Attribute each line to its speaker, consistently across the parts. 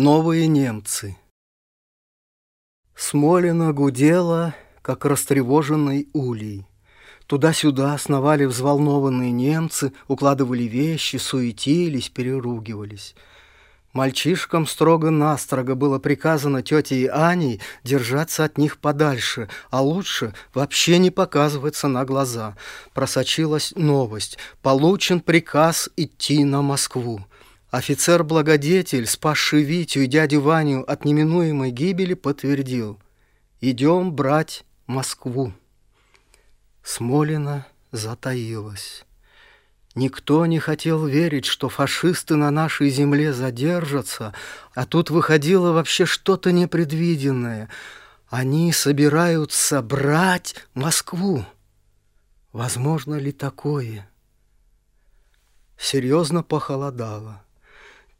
Speaker 1: Новые немцы Смолина гудела, как растревоженный улей. Туда-сюда сновали взволнованные немцы, укладывали вещи, суетились, переругивались. Мальчишкам строго-настрого было приказано тетей Аней держаться от них подальше, а лучше вообще не показываться на глаза. Просочилась новость. Получен приказ идти на Москву. Офицер-благодетель, спасший Витю и дядю Ваню от неминуемой гибели, подтвердил. «Идем брать Москву». Смолина затаилась. Никто не хотел верить, что фашисты на нашей земле задержатся, а тут выходило вообще что-то непредвиденное. Они собираются брать Москву. Возможно ли такое? Серьезно похолодало.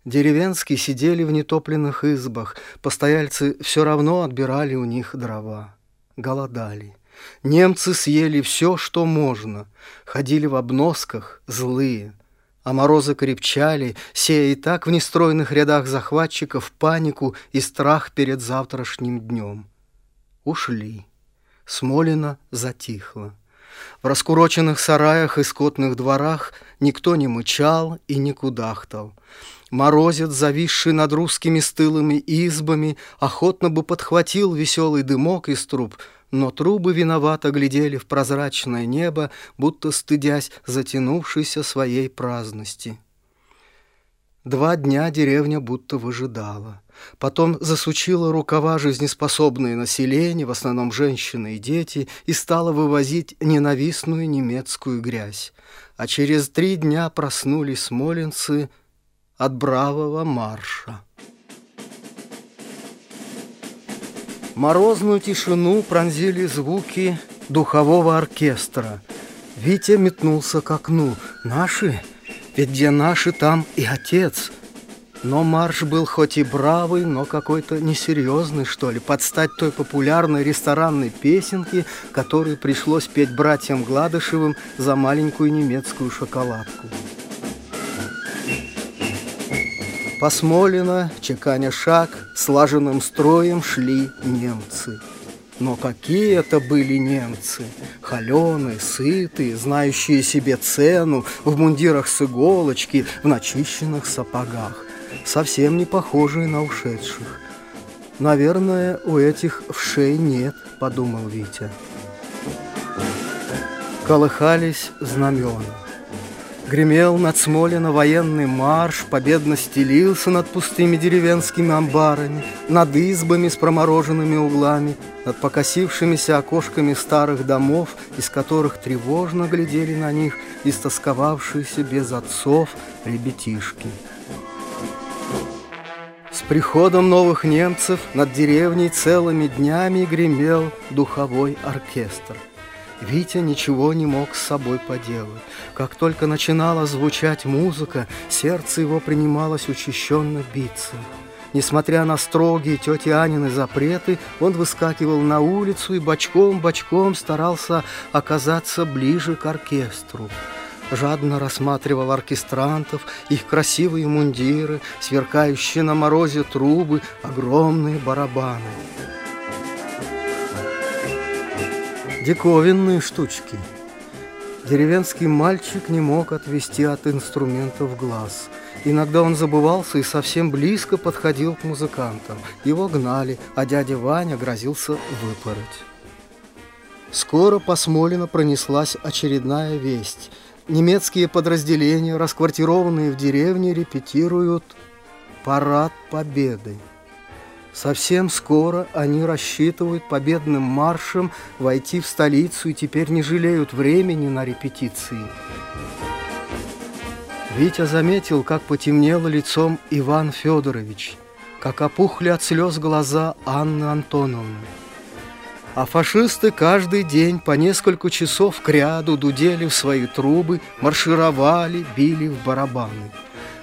Speaker 1: Деревенские сидели в нетопленных избах, постояльцы все равно отбирали у них дрова. Голодали. Немцы съели все, что можно, ходили в обносках, злые. А морозы крепчали, сея и так в нестройных рядах захватчиков панику и страх перед завтрашним днем. Ушли. Смолина затихла. В раскуроченных сараях и скотных дворах никто не мычал и не кудахтал. Морозец, зависший над русскими стылыми избами, охотно бы подхватил веселый дымок из труб, но трубы виновато глядели в прозрачное небо, будто стыдясь затянувшейся своей праздности. Два дня деревня будто выжидала. Потом засучила рукава жизнеспособное население, в основном женщины и дети, и стала вывозить ненавистную немецкую грязь. А через три дня проснулись смоленцы – от бравого марша. Морозную тишину пронзили звуки духового оркестра. Витя метнулся к окну. «Наши? Ведь где наши, там и отец!» Но марш был хоть и бравый, но какой-то несерьезный, что ли, под стать той популярной ресторанной песенке, которую пришлось петь братьям Гладышевым за маленькую немецкую шоколадку. Посмолено, чеканя шаг, слаженным строем шли немцы. Но какие это были немцы! Холеные, сытые, знающие себе цену, в мундирах с иголочки, в начищенных сапогах. Совсем не похожие на ушедших. «Наверное, у этих вшей нет», — подумал Витя. Колыхались знамена. Гремел над Смолино военный марш, победно стелился над пустыми деревенскими амбарами, над избами с промороженными углами, над покосившимися окошками старых домов, из которых тревожно глядели на них истосковавшиеся без отцов ребятишки. С приходом новых немцев над деревней целыми днями гремел духовой оркестр. Витя ничего не мог с собой поделать. Как только начинала звучать музыка, сердце его принималось учащенно биться. Несмотря на строгие тети Анины запреты, он выскакивал на улицу и бочком-бочком старался оказаться ближе к оркестру. Жадно рассматривал оркестрантов, их красивые мундиры, сверкающие на морозе трубы, огромные барабаны. Диковинные штучки. Деревенский мальчик не мог отвести от инструментов глаз. Иногда он забывался и совсем близко подходил к музыкантам. Его гнали, а дядя Ваня грозился выпороть. Скоро по Смолино пронеслась очередная весть. Немецкие подразделения, расквартированные в деревне, репетируют парад победы. Совсем скоро они рассчитывают победным маршем войти в столицу и теперь не жалеют времени на репетиции. Витя заметил, как потемнело лицом Иван Федорович, как опухли от слез глаза Анны Антоновны. А фашисты каждый день по несколько часов к ряду дудели в свои трубы, маршировали, били в барабаны.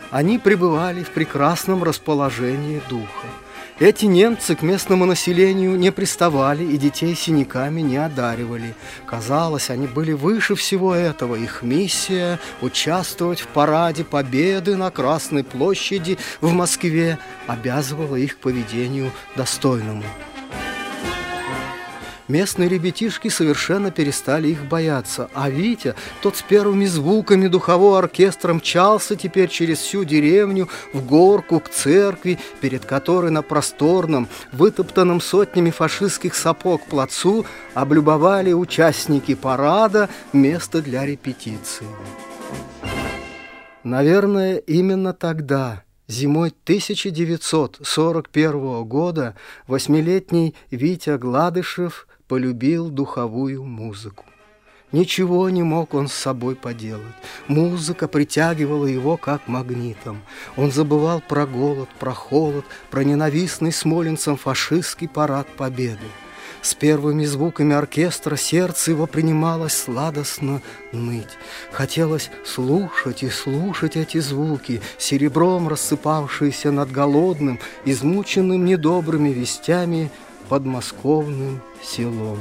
Speaker 1: Они пребывали в прекрасном расположении духа. Эти немцы к местному населению не приставали и детей синяками не одаривали. Казалось, они были выше всего этого. Их миссия – участвовать в параде Победы на Красной площади в Москве – обязывала их поведению достойному. Местные ребятишки совершенно перестали их бояться, а Витя, тот с первыми звуками духового оркестра, мчался теперь через всю деревню в горку к церкви, перед которой на просторном, вытоптанном сотнями фашистских сапог плацу облюбовали участники парада место для репетиции. Наверное, именно тогда – Зимой 1941 года восьмилетний Витя Гладышев полюбил духовую музыку. Ничего не мог он с собой поделать. Музыка притягивала его как магнитом. Он забывал про голод, про холод, про ненавистный смолинцем фашистский парад победы. С первыми звуками оркестра сердце его принималось сладостно ныть. Хотелось слушать и слушать эти звуки, серебром рассыпавшиеся над голодным, измученным недобрыми вестями подмосковным селом.